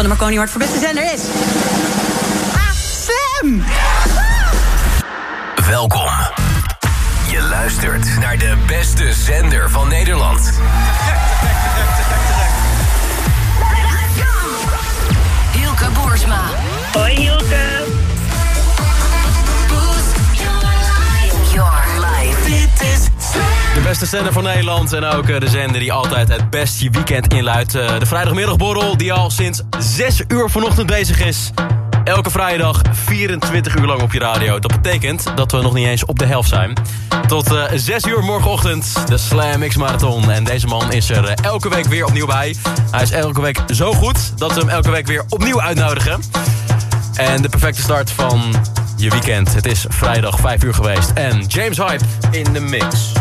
van de Marconi Award voor beste zender is... ASM! Welkom. Je luistert naar de beste zender van Nederland. Hielke Boersma. Hoi Hielke. Beste zender van Nederland en ook eh, de zender die altijd het best je weekend inluidt. Eh, De vrijdagmiddagborrel die al sinds 6 uur vanochtend bezig is. Elke vrijdag 24 uur lang op je radio. Dat betekent dat we nog niet eens op de helft zijn. Tot eh 6 uur morgenochtend de Slam X Marathon. En deze man is er eh, elke week weer opnieuw bij. Hij is elke week zo goed dat we hem elke week weer opnieuw uitnodigen. En de perfecte start van je weekend. Het is vrijdag 5 uur geweest. En James Hype in de mix.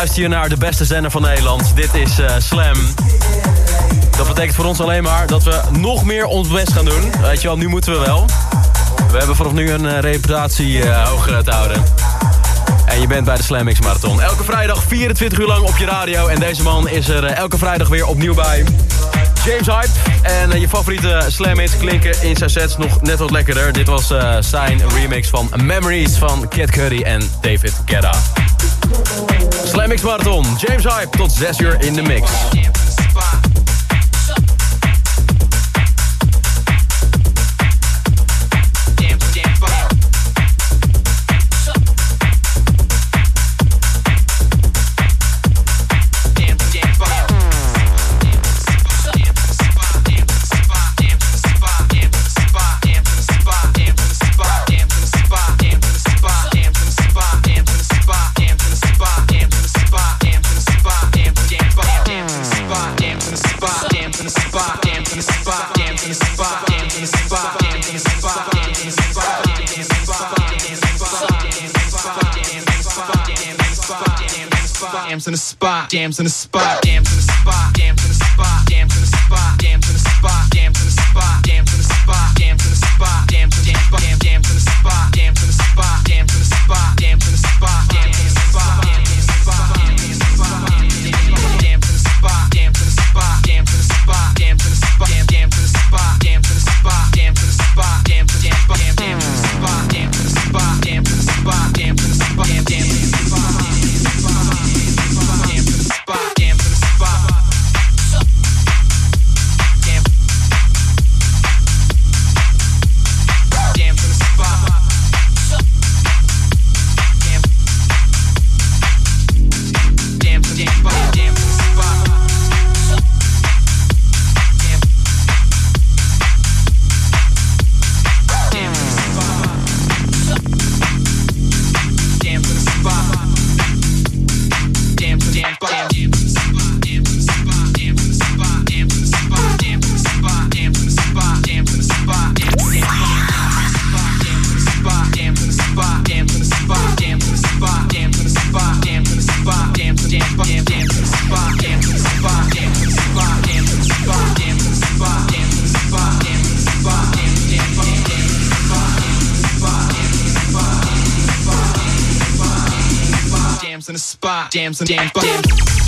Luister je naar de beste zender van Nederland. Dit is uh, Slam. Dat betekent voor ons alleen maar dat we nog meer ons best gaan doen. Weet je wel, nu moeten we wel. We hebben vanaf nu een uh, reputatie uh, hoger te houden. En je bent bij de Slam X Marathon. Elke vrijdag 24 uur lang op je radio. En deze man is er elke vrijdag weer opnieuw bij. James Hype. En je favoriete Slam klinken in zijn sets nog net wat lekkerder. Dit was zijn remix van Memories van Kid Cudi en David Guetta. Slam Marathon, James Hype tot 6 uur in de mix. Spot, jams in the spot, jams in the spot, Damn some damn fucking.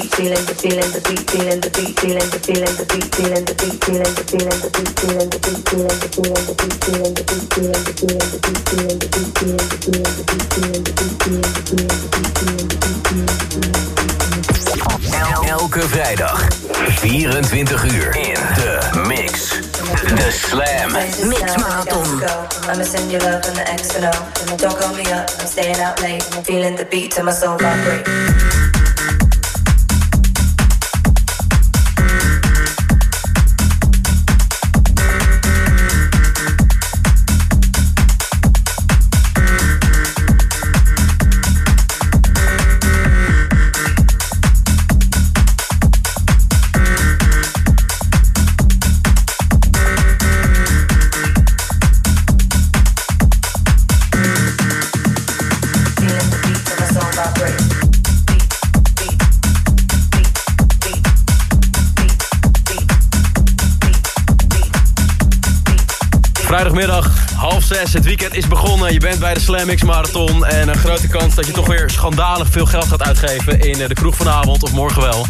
beat, feeling the feeling the beat, feeling the beat, feeling the feeling the beat, feeling the beat, feeling the feeling the beat, feeling the beat, feeling the feeling the beat, feeling the beat, feeling the feeling the beat, feeling the beat, feeling the feeling the beat, feeling the beat, feeling the feeling the beat, feeling the beat, feeling the beat. Elke vrijdag 24 uur in de mix. De Slam Mix Marathon. I'ma send you love in the X and Don't call me up, I'm staying out late. Feeling the beat till my the beat het weekend is begonnen. Je bent bij de Slam Marathon. En een grote kans dat je toch weer schandalig veel geld gaat uitgeven... in eh, de kroeg vanavond of morgen wel.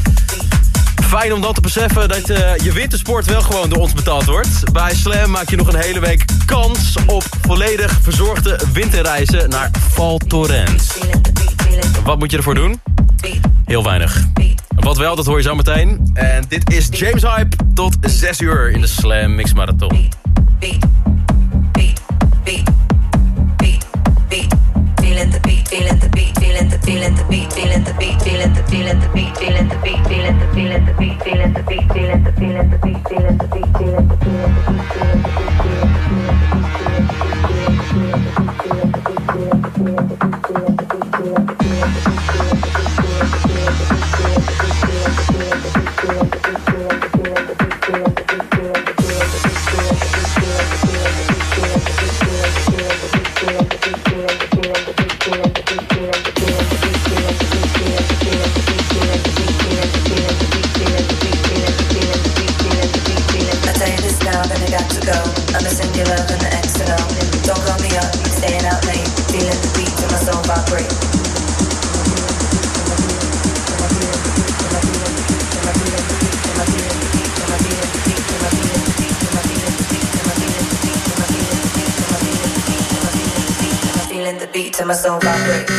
Fijn om dan te beseffen dat eh, je wintersport wel gewoon door ons betaald wordt. Bij Slam maak je nog een hele week kans op volledig verzorgde winterreizen naar Val Thorens. Wat moet je ervoor doen? Heel weinig. Wat wel, dat hoor je zo meteen. En dit is James Hype tot 6 uur in de Slam Mix Marathon. Feeling the feeling the beat, feeling the beat, feeling the feeling the beat, feeling the beat, feeling the feeling the beat, feeling the beat, feeling the feeling the beat, feeling the beat, feeling the feeling the beat, feeling the beat, I soul vibrate.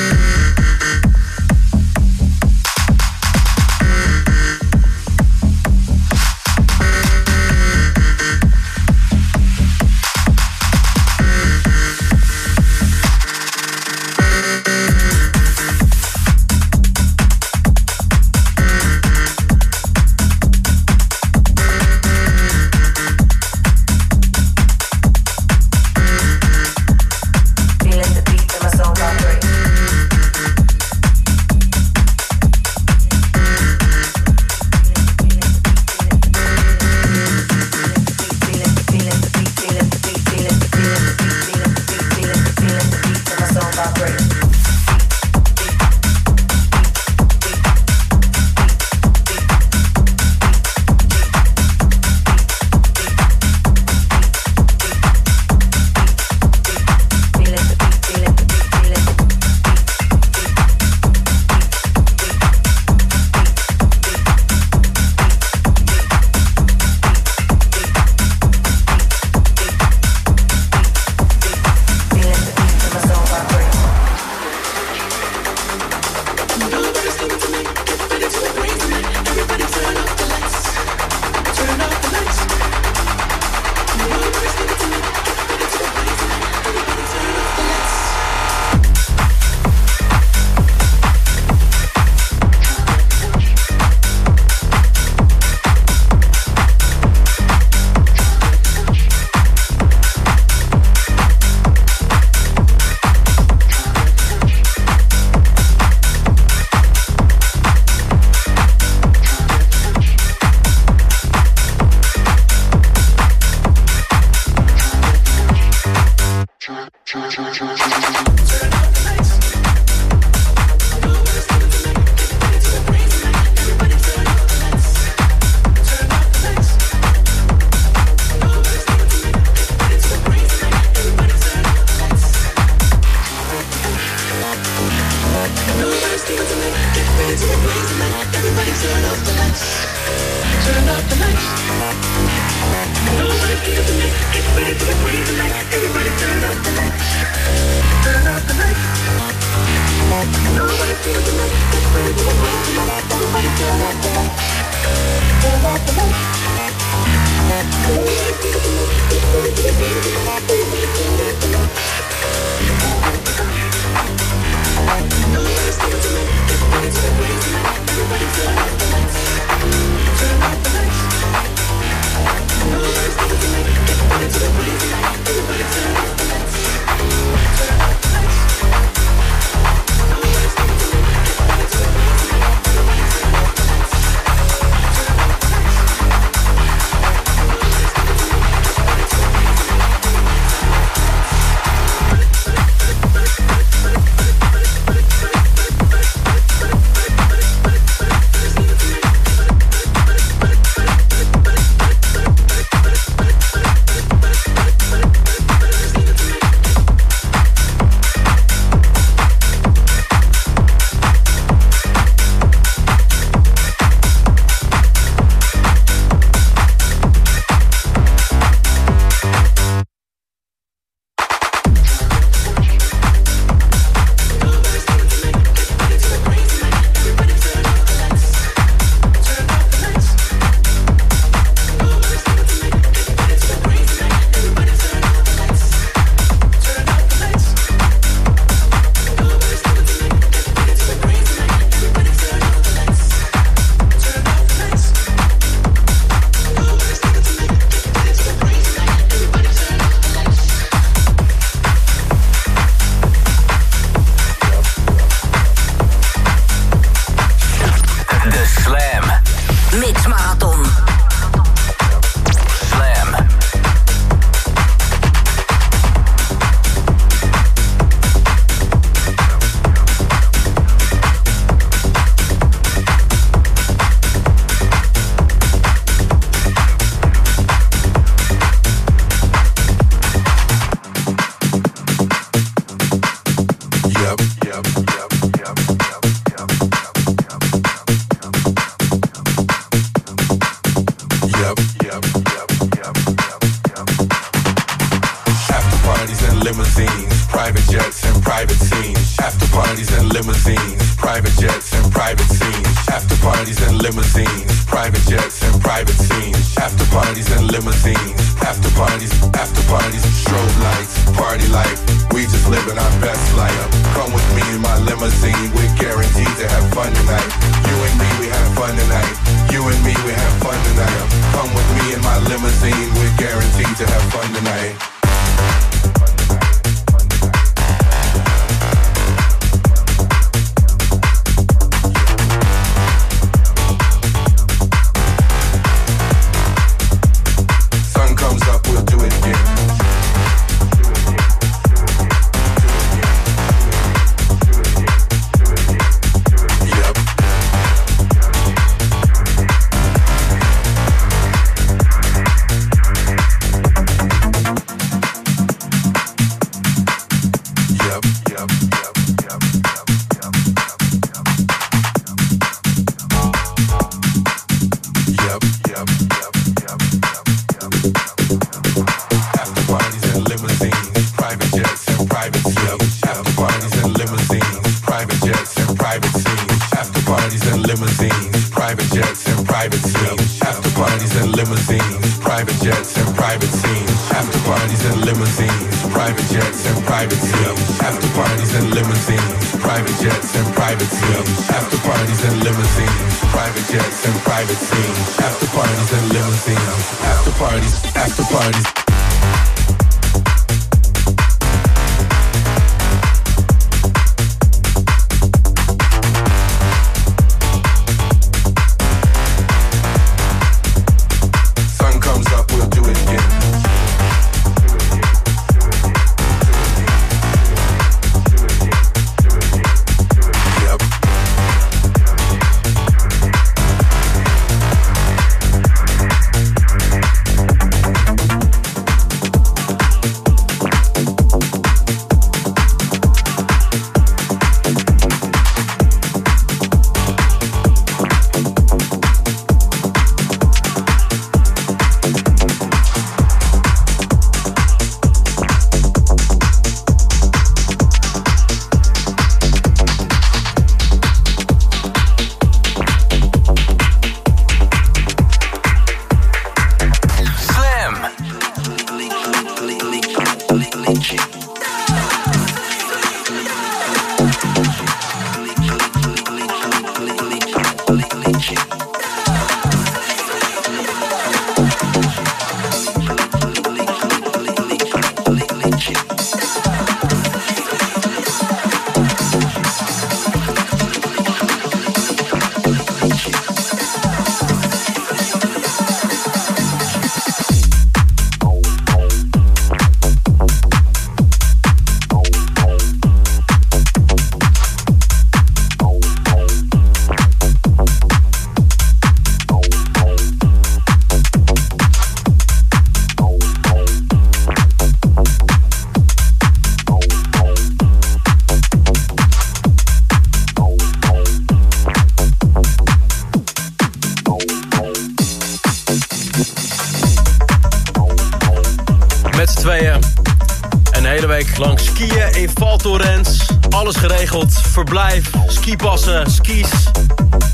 Een hele week lang skiën in Val Thorens. Alles geregeld. Verblijf, skipassen, skis.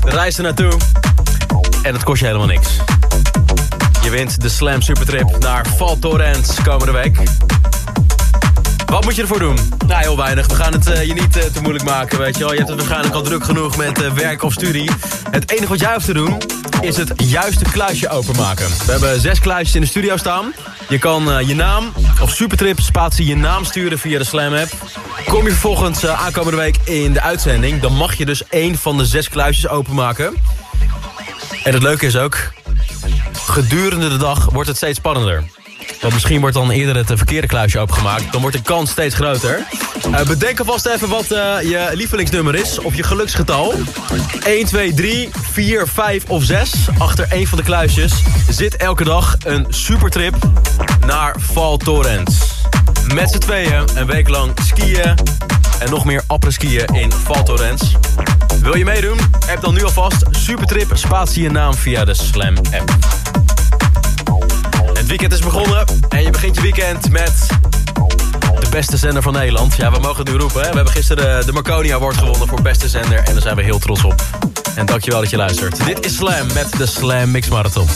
De reis er naartoe. En het kost je helemaal niks. Je wint de Slam Supertrip naar Val Thorens komende week. Wat moet je ervoor doen? Nou, heel weinig. We gaan het eh, je niet eh, te moeilijk maken, weet je wel. Je hebt het waarschijnlijk al druk genoeg met eh, werk of studie. Het enige wat jij hoeft te doen, is het juiste kluisje openmaken. We hebben zes kluisjes in de studio staan. Je kan eh, je naam of Supertrip spatie je naam sturen via de Slam app. Kom je vervolgens eh, aankomende week in de uitzending... dan mag je dus één van de zes kluisjes openmaken. En het leuke is ook... gedurende de dag wordt het steeds spannender. Want misschien wordt dan eerder het verkeerde kluisje opengemaakt. Dan wordt de kans steeds groter. Eh, bedenk alvast even wat eh, je lievelingsnummer is. Of je geluksgetal. 1, 2, 3, 4, 5 of 6. Achter één van de kluisjes zit elke dag een supertrip naar Val Thorens. Met z'n tweeën een week lang skiën. En nog meer après-skiën in Val Thorens. Wil je meedoen? Heb dan nu alvast Supertrip spatie je naam via de Slam app. Het weekend is begonnen en je begint je weekend met de beste zender van Nederland. Ja, we mogen het nu roepen. We hebben gisteren de Marconi Award gewonnen voor beste zender. En daar zijn we heel trots op. En dankjewel dat je luistert. Dit is Slam met de Slam Mix Marathon.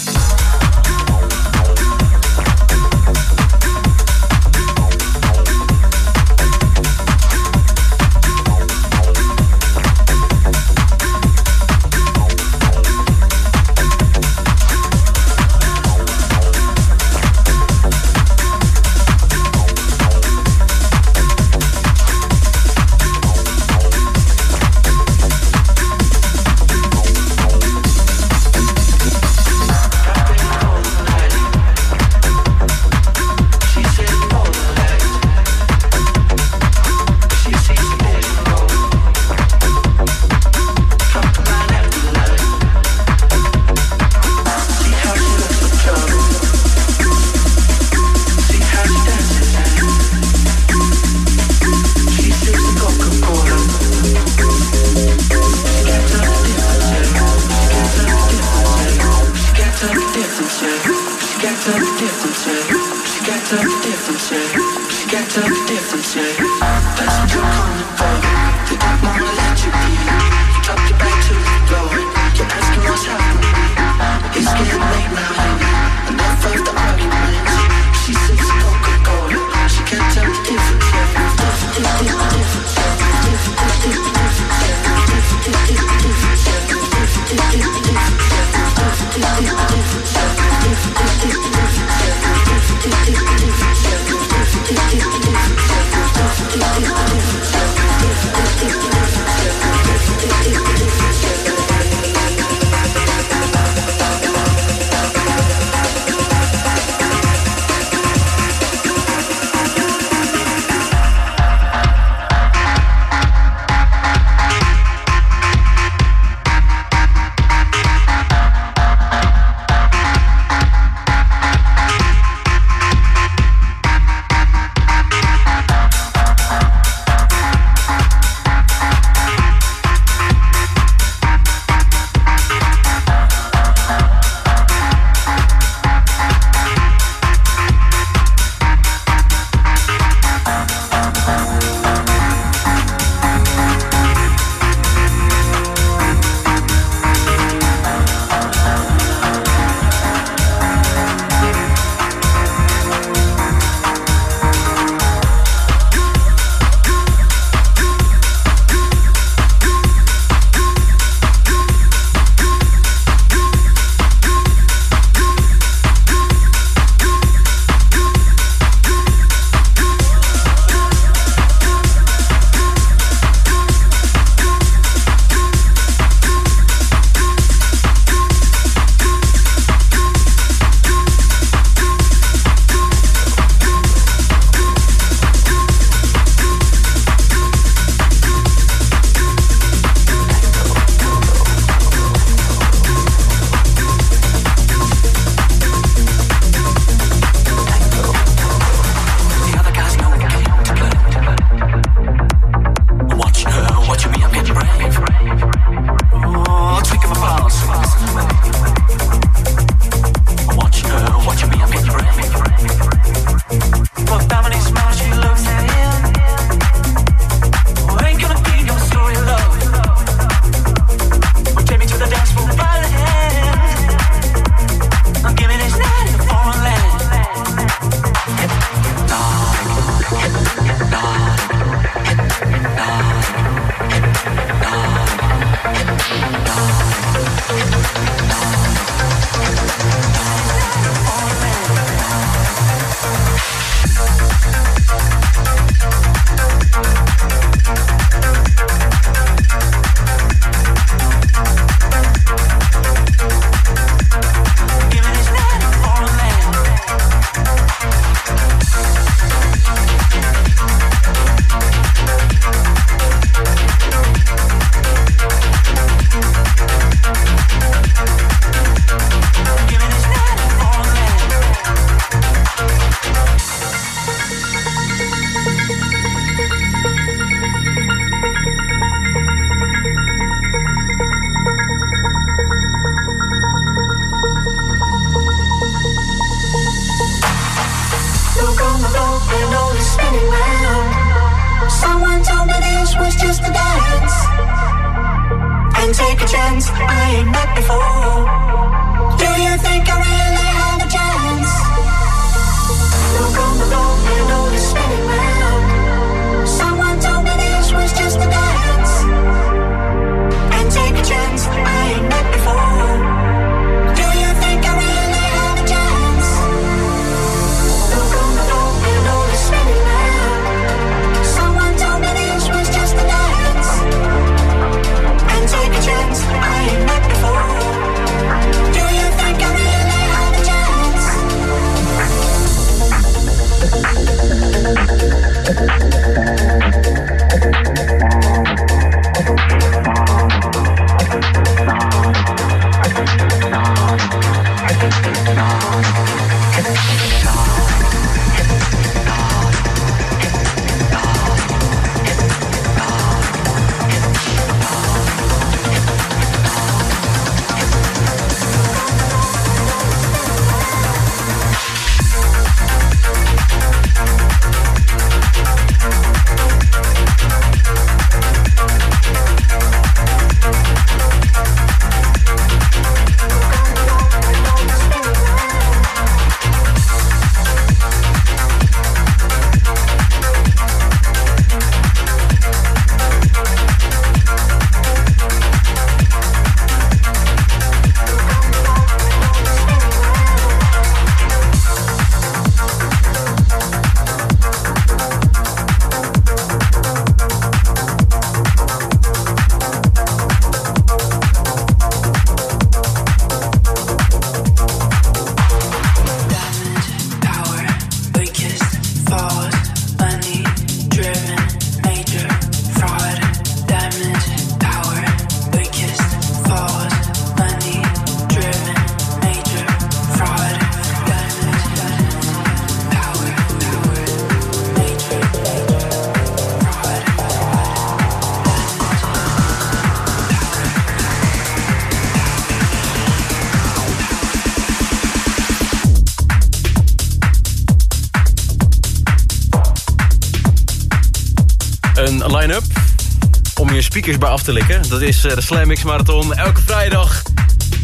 Speakers bij af te likken. Dat is eh, de Slam Marathon. Elke vrijdag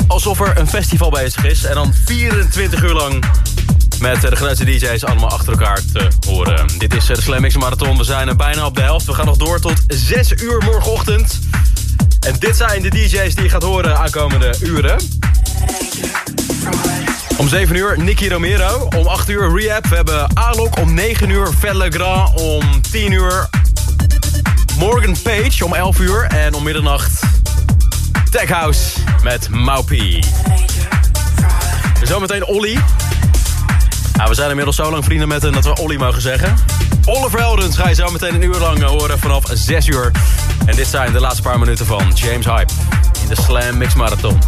alsof er een festival bezig is. En dan 24 uur lang met eh, de grootste DJ's allemaal achter elkaar te horen. Dit is eh, de Slam Marathon. We zijn er bijna op de helft. We gaan nog door tot 6 uur morgenochtend. En dit zijn de DJ's die je gaat horen aankomende uren. Om 7 uur Nicky Romero. Om 8 uur Rehab. We hebben Alok om 9 uur. Felle Grand om 10 uur. Morgan Page om 11 uur. En om middernacht Tech House met Maupi. Zometeen Olly. Nou, we zijn inmiddels zo lang vrienden met hem dat we Olly mogen zeggen. Oliver Eldens ga je zo meteen een uur lang horen vanaf 6 uur. En dit zijn de laatste paar minuten van James Hype in de Slam Mix Marathon.